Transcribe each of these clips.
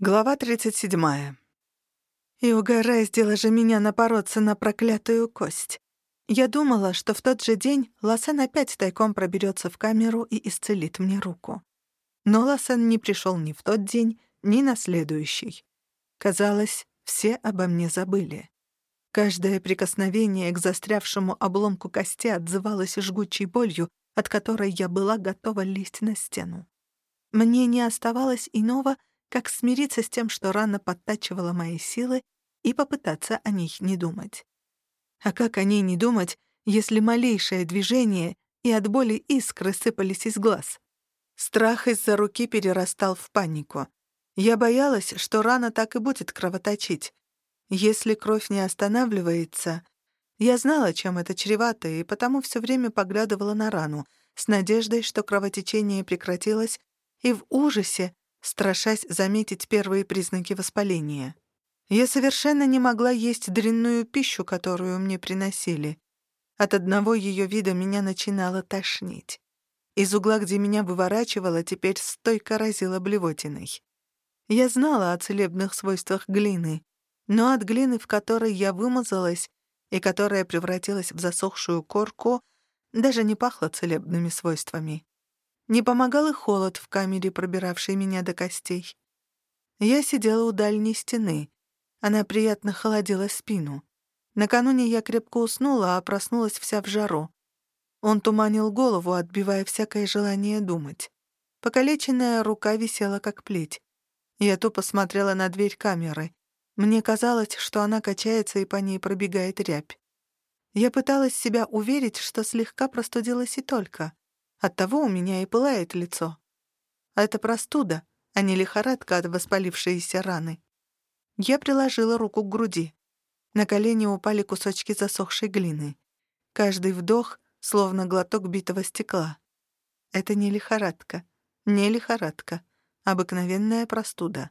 Глава 37. И угораздило же меня напороться на проклятую кость. Я думала, что в тот же день Лосен опять тайком проберется в камеру и исцелит мне руку. Но Лосен не пришел ни в тот день, ни на следующий. Казалось, все обо мне забыли. Каждое прикосновение к застрявшему обломку кости отзывалось жгучей болью, от которой я была готова лезть на стену. Мне не оставалось иного, как смириться с тем, что рана подтачивала мои силы, и попытаться о них не думать. А как о ней не думать, если малейшее движение и от боли искры сыпались из глаз? Страх из-за руки перерастал в панику. Я боялась, что рана так и будет кровоточить. Если кровь не останавливается... Я знала, чем это чревато, и потому все время поглядывала на рану, с надеждой, что кровотечение прекратилось, и в ужасе, страшась заметить первые признаки воспаления. Я совершенно не могла есть дрянную пищу, которую мне приносили. От одного ее вида меня начинало тошнить. Из угла, где меня выворачивало, теперь стойко разило блевотиной. Я знала о целебных свойствах глины, но от глины, в которой я вымазалась и которая превратилась в засохшую корку, даже не пахло целебными свойствами. Не помогал и холод в камере, пробиравший меня до костей. Я сидела у дальней стены. Она приятно холодила спину. Накануне я крепко уснула, а проснулась вся в жару. Он туманил голову, отбивая всякое желание думать. Покалеченная рука висела как плеть. Я тупо смотрела на дверь камеры. Мне казалось, что она качается и по ней пробегает рябь. Я пыталась себя уверить, что слегка простудилась и только. Оттого у меня и пылает лицо. А это простуда, а не лихорадка от воспалившейся раны. Я приложила руку к груди. На колени упали кусочки засохшей глины. Каждый вдох — словно глоток битого стекла. Это не лихорадка, не лихорадка, обыкновенная простуда.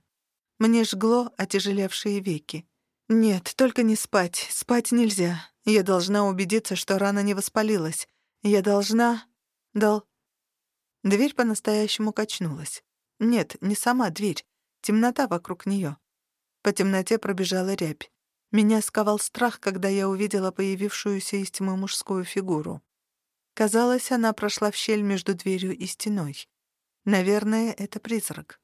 Мне жгло отяжелевшие веки. Нет, только не спать, спать нельзя. Я должна убедиться, что рана не воспалилась. Я должна... Дал. Дверь по-настоящему качнулась. Нет, не сама дверь. Темнота вокруг нее. По темноте пробежала рябь. Меня сковал страх, когда я увидела появившуюся из тьмы мужскую фигуру. Казалось, она прошла в щель между дверью и стеной. Наверное, это призрак.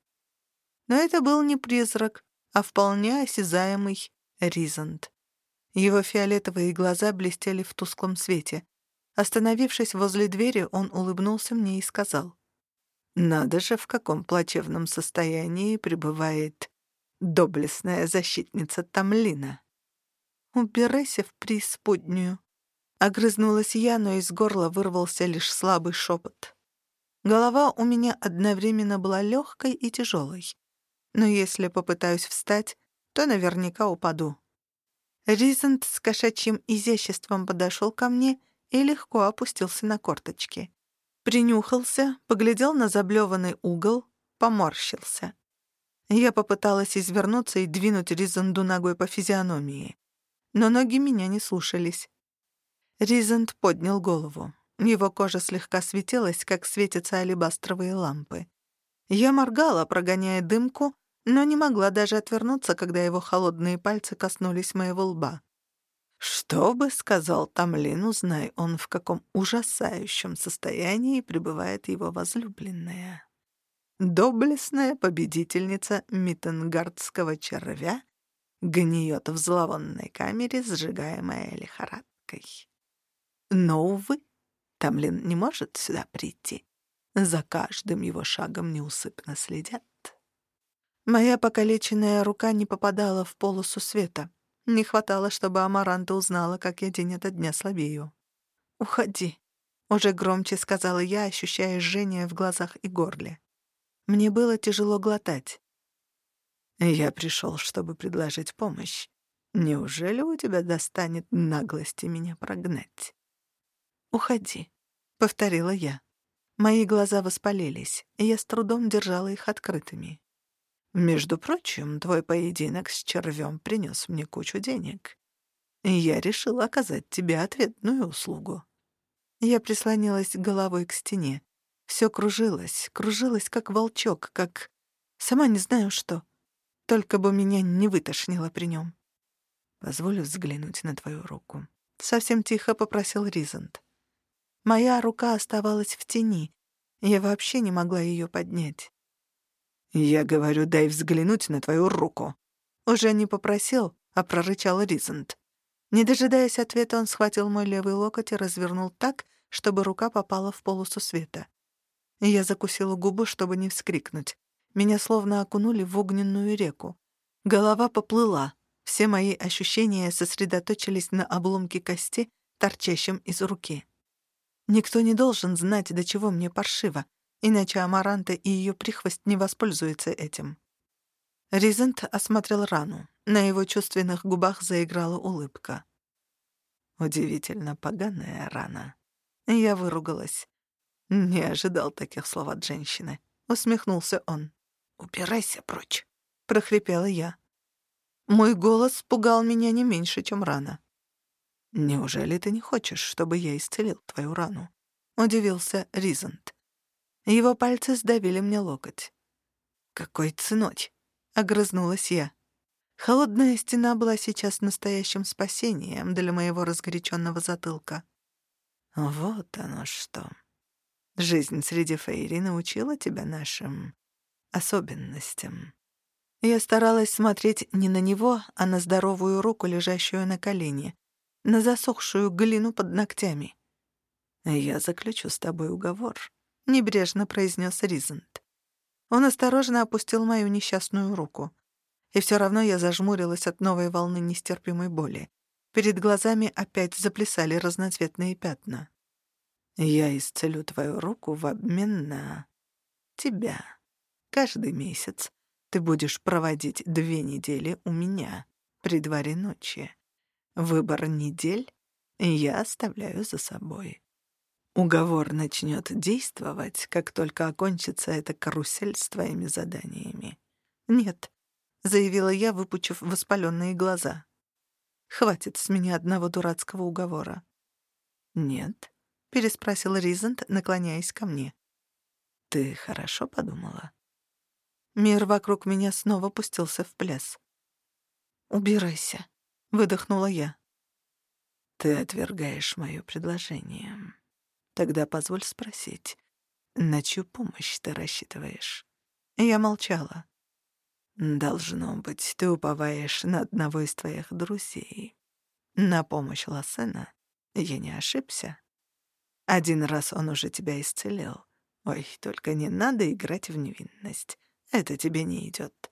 Но это был не призрак, а вполне осязаемый Ризант. Его фиолетовые глаза блестели в тусклом свете. Остановившись возле двери, он улыбнулся мне и сказал. «Надо же, в каком плачевном состоянии пребывает доблестная защитница Тамлина». «Убирайся в преисподнюю», — огрызнулась я, но из горла вырвался лишь слабый шепот. Голова у меня одновременно была легкой и тяжелой. Но если попытаюсь встать, то наверняка упаду. Ризент с кошачьим изяществом подошел ко мне — и легко опустился на корточки. Принюхался, поглядел на заблеванный угол, поморщился. Я попыталась извернуться и двинуть Ризанду ногой по физиономии. Но ноги меня не слушались. Ризанд поднял голову. Его кожа слегка светилась, как светятся алебастровые лампы. Я моргала, прогоняя дымку, но не могла даже отвернуться, когда его холодные пальцы коснулись моего лба. Что бы сказал Тамлин, узнай он, в каком ужасающем состоянии пребывает его возлюбленная. Доблестная победительница Миттенгардского червя гниет в зловонной камере, сжигаемая лихорадкой. Но, увы, Тамлин не может сюда прийти. За каждым его шагом неусыпно следят. Моя покалеченная рука не попадала в полосу света. Не хватало, чтобы Амаранта узнала, как я день ото дня слабею. «Уходи», — уже громче сказала я, ощущая жжение в глазах и горле. Мне было тяжело глотать. «Я пришел, чтобы предложить помощь. Неужели у тебя достанет наглости меня прогнать?» «Уходи», — повторила я. Мои глаза воспалились, и я с трудом держала их открытыми. Между прочим, твой поединок с червем принес мне кучу денег. И я решил оказать тебе ответную услугу. Я прислонилась головой к стене. Все кружилось, кружилось, как волчок, как... Сама не знаю что. Только бы меня не вытошнило при нем. «Позволь взглянуть на твою руку», — совсем тихо попросил Ризант. Моя рука оставалась в тени. Я вообще не могла ее поднять. «Я говорю, дай взглянуть на твою руку». Уже не попросил, а прорычал Ризант. Не дожидаясь ответа, он схватил мой левый локоть и развернул так, чтобы рука попала в полосу света. Я закусила губы, чтобы не вскрикнуть. Меня словно окунули в огненную реку. Голова поплыла. Все мои ощущения сосредоточились на обломке кости, торчащем из руки. Никто не должен знать, до чего мне паршиво, иначе Амаранта и ее прихвост не воспользуются этим. Ризент осмотрел рану. На его чувственных губах заиграла улыбка. Удивительно поганая рана. Я выругалась. Не ожидал таких слов от женщины. Усмехнулся он. «Убирайся прочь», — прохрипела я. Мой голос пугал меня не меньше, чем рана. «Неужели ты не хочешь, чтобы я исцелил твою рану?» — удивился Ризант. Его пальцы сдавили мне локоть. «Какой ценой?» — огрызнулась я. Холодная стена была сейчас настоящим спасением для моего разгоряченного затылка. Вот оно что. Жизнь среди фейри научила тебя нашим особенностям. Я старалась смотреть не на него, а на здоровую руку, лежащую на колене, на засохшую глину под ногтями. «Я заключу с тобой уговор», — небрежно произнес Ризент. Он осторожно опустил мою несчастную руку. И все равно я зажмурилась от новой волны нестерпимой боли. Перед глазами опять заплясали разноцветные пятна. «Я исцелю твою руку в обмен на тебя. Каждый месяц ты будешь проводить две недели у меня при дворе ночи. Выбор недель я оставляю за собой. Уговор начнет действовать, как только окончится эта карусель с твоими заданиями. Нет, — заявила я, выпучив воспаленные глаза. «Хватит с меня одного дурацкого уговора». «Нет», — переспросил Ризент, наклоняясь ко мне. «Ты хорошо подумала?» Мир вокруг меня снова пустился в пляс. «Убирайся», — выдохнула я. «Ты отвергаешь мое предложение. Тогда позволь спросить, на чью помощь ты рассчитываешь?» Я молчала. Должно быть, ты уповаешь на одного из твоих друзей. На помощь Лассена я не ошибся. Один раз он уже тебя исцелил. Ой, только не надо играть в невинность. Это тебе не идет.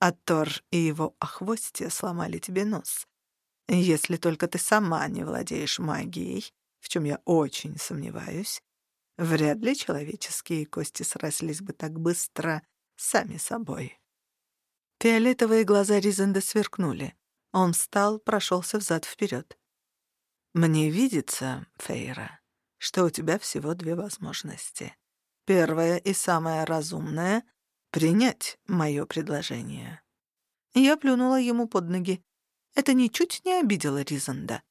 А Тор и его охвостье сломали тебе нос. Если только ты сама не владеешь магией, в чем я очень сомневаюсь, вряд ли человеческие кости срослись бы так быстро сами собой. Фиолетовые глаза Ризенда сверкнули. Он встал, прошелся взад вперед. «Мне видится, Фейра, что у тебя всего две возможности. Первая и самая разумная — принять мое предложение». Я плюнула ему под ноги. Это ничуть не обидело Ризанда.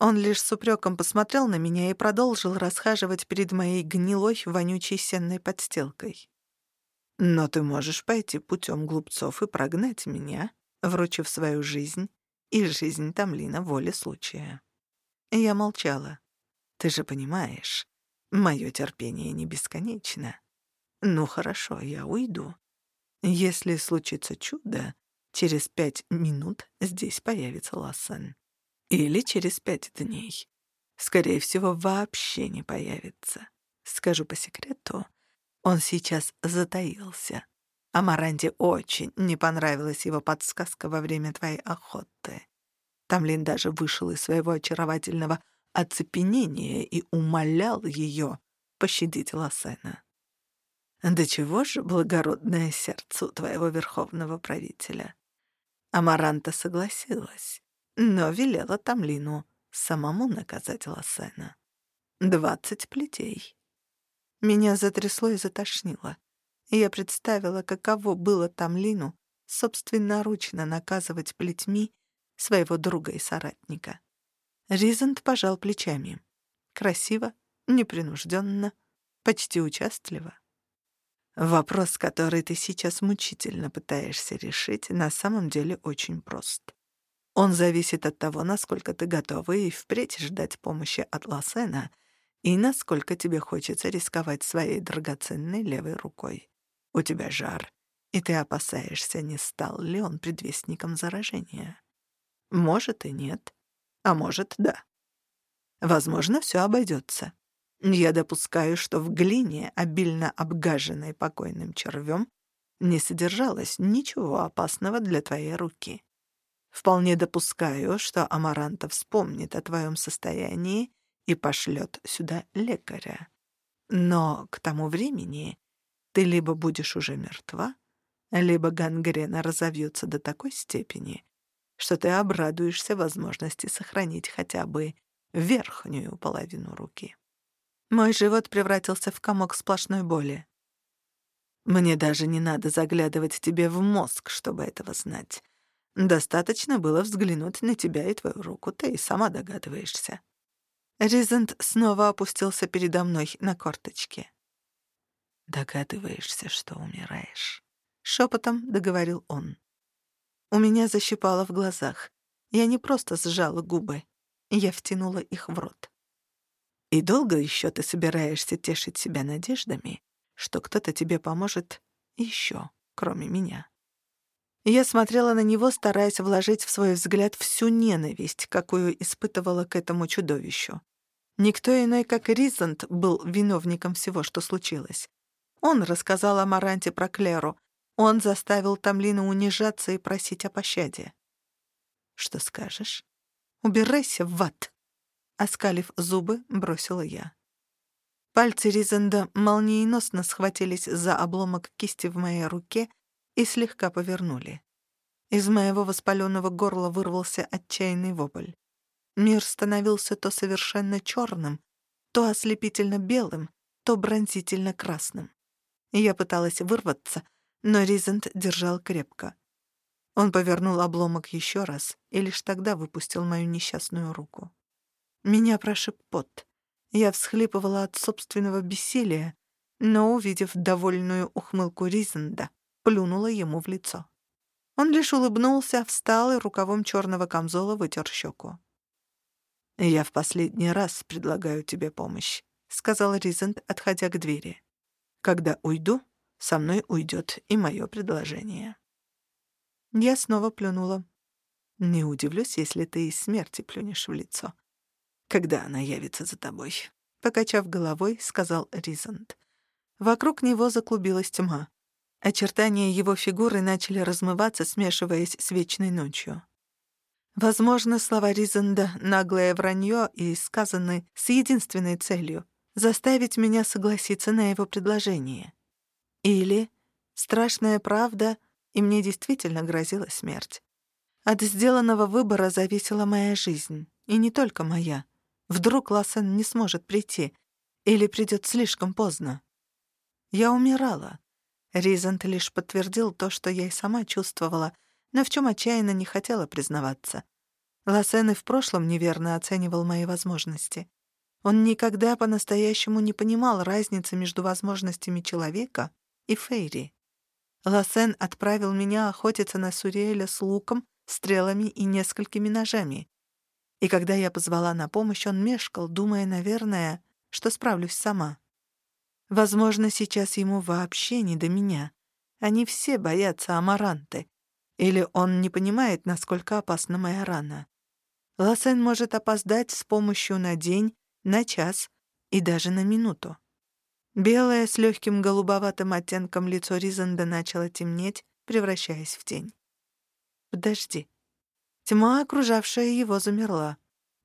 Он лишь с упреком посмотрел на меня и продолжил расхаживать перед моей гнилой, вонючей сенной подстилкой. Но ты можешь пойти путем глупцов и прогнать меня, вручив свою жизнь и жизнь Тамлина воле случая. Я молчала. Ты же понимаешь, мое терпение не бесконечно. Ну хорошо, я уйду. Если случится чудо, через пять минут здесь появится Лассен. Или через пять дней. Скорее всего, вообще не появится. Скажу по секрету, он сейчас затаился. А очень не понравилась его подсказка во время твоей охоты. Тамлин даже вышел из своего очаровательного оцепенения и умолял ее пощадить Лосена. Да чего же благородное сердце у твоего верховного правителя? Амаранта согласилась, но велела Тамлину самому наказать Лосена. Двадцать плетей. Меня затрясло и затошнило. Я представила, каково было там Лину собственноручно наказывать плетьми своего друга и соратника. Ризант пожал плечами. Красиво, непринужденно, почти участливо. Вопрос, который ты сейчас мучительно пытаешься решить, на самом деле очень прост. Он зависит от того, насколько ты готова и впредь ждать помощи от Лосена, и насколько тебе хочется рисковать своей драгоценной левой рукой. У тебя жар, и ты опасаешься, не стал ли он предвестником заражения. Может и нет, а может да. Возможно, все обойдется. Я допускаю, что в глине, обильно обгаженной покойным червем, не содержалось ничего опасного для твоей руки. Вполне допускаю, что Амаранта вспомнит о твоем состоянии и пошлет сюда лекаря. Но к тому времени ты либо будешь уже мертва, либо гангрена разовьется до такой степени, что ты обрадуешься возможности сохранить хотя бы верхнюю половину руки. Мой живот превратился в комок сплошной боли. Мне даже не надо заглядывать тебе в мозг, чтобы этого знать. Достаточно было взглянуть на тебя и твою руку, ты и сама догадываешься. Ризент снова опустился передо мной на корточки. «Догадываешься, что умираешь», — шепотом договорил он. У меня защипало в глазах. Я не просто сжала губы, я втянула их в рот. «И долго еще ты собираешься тешить себя надеждами, что кто-то тебе поможет еще, кроме меня?» Я смотрела на него, стараясь вложить в свой взгляд всю ненависть, какую испытывала к этому чудовищу. Никто иной, как Ризант, был виновником всего, что случилось. Он рассказал о Маранте про Клеру. Он заставил Тамлину унижаться и просить о пощаде. «Что скажешь? Убирайся в ад!» Оскалив зубы, бросила я. Пальцы Ризанда молниеносно схватились за обломок кисти в моей руке и слегка повернули. Из моего воспаленного горла вырвался отчаянный вопль. Мир становился то совершенно черным, то ослепительно белым, то бронзительно красным. Я пыталась вырваться, но Ризент держал крепко. Он повернул обломок еще раз и лишь тогда выпустил мою несчастную руку. Меня прошиб пот. Я всхлипывала от собственного бессилия, но, увидев довольную ухмылку Ризенда, плюнула ему в лицо. Он лишь улыбнулся, встал и рукавом черного камзола вытер щеку. «Я в последний раз предлагаю тебе помощь», — сказал Ризент, отходя к двери. «Когда уйду, со мной уйдет и мое предложение». Я снова плюнула. «Не удивлюсь, если ты из смерти плюнешь в лицо. Когда она явится за тобой?» Покачав головой, сказал Ризент. Вокруг него заклубилась тьма. Очертания его фигуры начали размываться, смешиваясь с вечной ночью. Возможно, слова Ризанда — наглое вранье и сказаны с единственной целью — заставить меня согласиться на его предложение. Или страшная правда, и мне действительно грозила смерть. От сделанного выбора зависела моя жизнь, и не только моя. Вдруг Лассен не сможет прийти, или придет слишком поздно. Я умирала, Ризант лишь подтвердил то, что я и сама чувствовала, но в чем отчаянно не хотела признаваться. Лассен и в прошлом неверно оценивал мои возможности. Он никогда по-настоящему не понимал разницы между возможностями человека и Фейри. Лассен отправил меня охотиться на Суриэля с луком, стрелами и несколькими ножами. И когда я позвала на помощь, он мешкал, думая, наверное, что справлюсь сама. Возможно, сейчас ему вообще не до меня. Они все боятся Амаранты. Или он не понимает, насколько опасна моя рана. Лосен может опоздать с помощью на день, на час и даже на минуту. Белое с легким голубоватым оттенком лицо Ризанда начало темнеть, превращаясь в тень. «Подожди». Тьма, окружавшая его, замерла.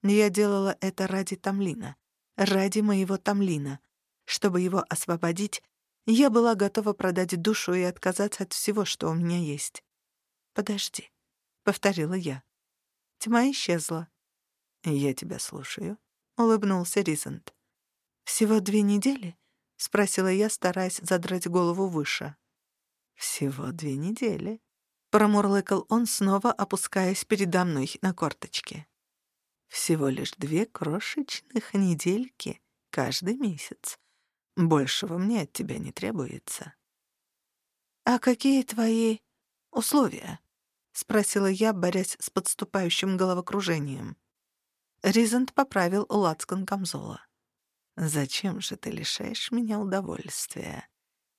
Я делала это ради Тамлина. Ради моего Тамлина. Чтобы его освободить, я была готова продать душу и отказаться от всего, что у меня есть. «Подожди», — повторила я. Тьма исчезла. «Я тебя слушаю», — улыбнулся Ризент. «Всего две недели?» — спросила я, стараясь задрать голову выше. «Всего две недели», — промурлыкал он, снова опускаясь передо мной на корточки. «Всего лишь две крошечных недельки каждый месяц. Большего мне от тебя не требуется. «А какие твои условия?» — спросила я, борясь с подступающим головокружением. Ризент поправил лацкан камзола. «Зачем же ты лишаешь меня удовольствия?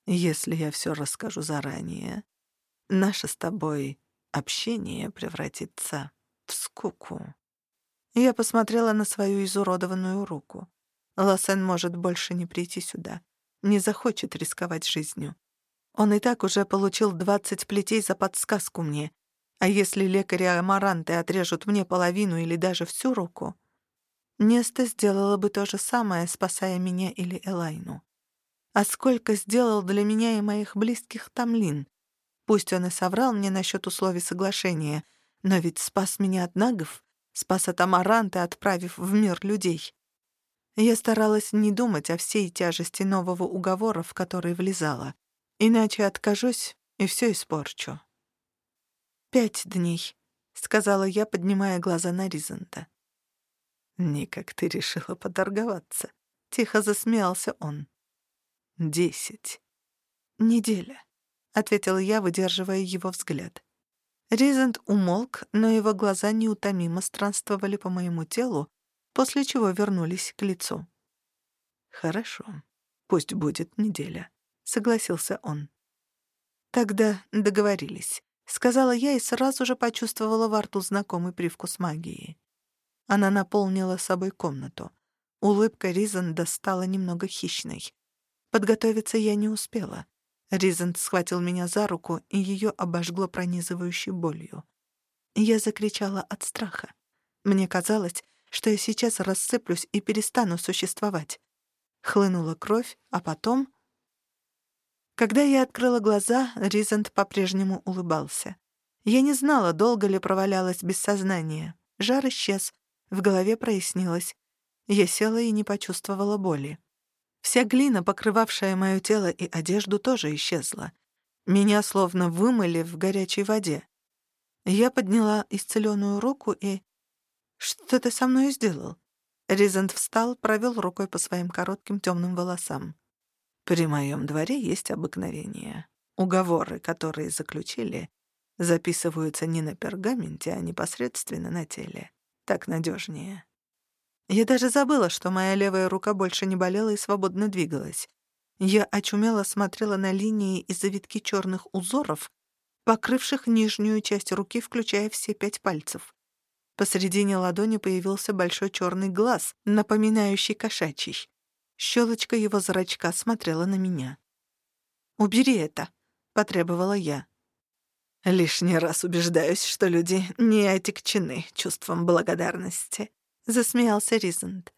Если я все расскажу заранее, наше с тобой общение превратится в скуку». Я посмотрела на свою изуродованную руку. Лосен может больше не прийти сюда, не захочет рисковать жизнью. Он и так уже получил двадцать плетей за подсказку мне, а если лекари Амаранты отрежут мне половину или даже всю руку, Неста сделала бы то же самое, спасая меня или Элайну. А сколько сделал для меня и моих близких Тамлин. Пусть он и соврал мне насчет условий соглашения, но ведь спас меня от нагов, спас от Амаранты, отправив в мир людей. Я старалась не думать о всей тяжести нового уговора, в который влезала. Иначе откажусь и все испорчу. «Пять дней», — сказала я, поднимая глаза на Ризанта. «Никак ты решила поторговаться», — тихо засмеялся он. «Десять». «Неделя», — ответила я, выдерживая его взгляд. Ризент умолк, но его глаза неутомимо странствовали по моему телу, после чего вернулись к лицу. «Хорошо, пусть будет неделя», — согласился он. «Тогда договорились», — сказала я и сразу же почувствовала во рту знакомый привкус магии. Она наполнила собой комнату. Улыбка Ризанда стала немного хищной. Подготовиться я не успела. Ризанд схватил меня за руку, и ее обожгло пронизывающей болью. Я закричала от страха. Мне казалось, что я сейчас рассыплюсь и перестану существовать. Хлынула кровь, а потом... Когда я открыла глаза, Ризанд по-прежнему улыбался. Я не знала, долго ли провалялась без сознания. Жар исчез, в голове прояснилось. Я села и не почувствовала боли. Вся глина, покрывавшая мое тело и одежду, тоже исчезла. Меня словно вымыли в горячей воде. Я подняла исцеленную руку и... «Что ты со мной сделал?» Ризент встал, провел рукой по своим коротким темным волосам. «При моем дворе есть обыкновение. Уговоры, которые заключили, записываются не на пергаменте, а непосредственно на теле. Так надежнее. Я даже забыла, что моя левая рука больше не болела и свободно двигалась. Я очумело смотрела на линии и завитки черных узоров, покрывших нижнюю часть руки, включая все пять пальцев. Посредине ладони появился большой черный глаз, напоминающий кошачий. Щелочка его зрачка смотрела на меня. «Убери это», — потребовала я. Лишний раз убеждаюсь, что люди не отягчены чувством благодарности», — засмеялся Ризент.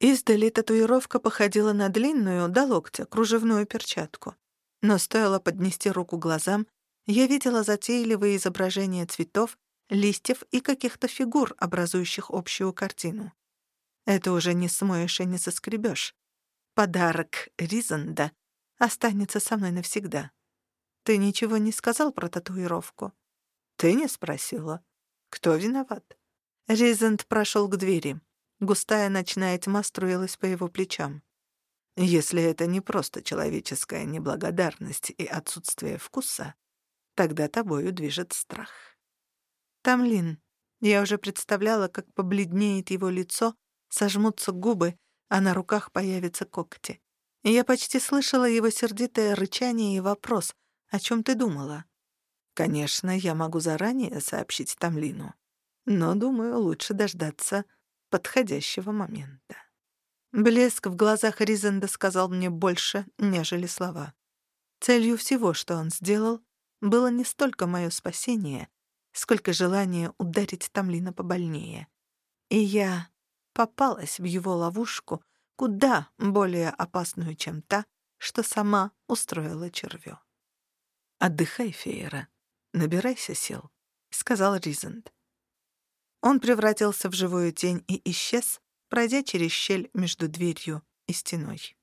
Издали татуировка походила на длинную, до локтя, кружевную перчатку. Но стоило поднести руку глазам, я видела затейливые изображения цветов, листьев и каких-то фигур, образующих общую картину. Это уже не смоешь и не соскребешь. Подарок Ризанда останется со мной навсегда. Ты ничего не сказал про татуировку? Ты не спросила. Кто виноват? Ризент прошел к двери. Густая ночная тьма струилась по его плечам. Если это не просто человеческая неблагодарность и отсутствие вкуса, тогда тобою движет страх. Тамлин. Я уже представляла, как побледнеет его лицо, сожмутся губы, а на руках появятся когти. я почти слышала его сердитое рычание и вопрос, о чем ты думала? Конечно, я могу заранее сообщить Тамлину, но, думаю, лучше дождаться подходящего момента. Блеск в глазах Ризенда сказал мне больше, нежели слова. Целью всего, что он сделал, было не столько мое спасение, сколько желание ударить Тамлина побольнее. И я попалась в его ловушку, куда более опасную, чем та, что сама устроила червю. «Отдыхай, Фейра. Набирайся сил», — сказал Ризент. Он превратился в живую тень и исчез, пройдя через щель между дверью и стеной.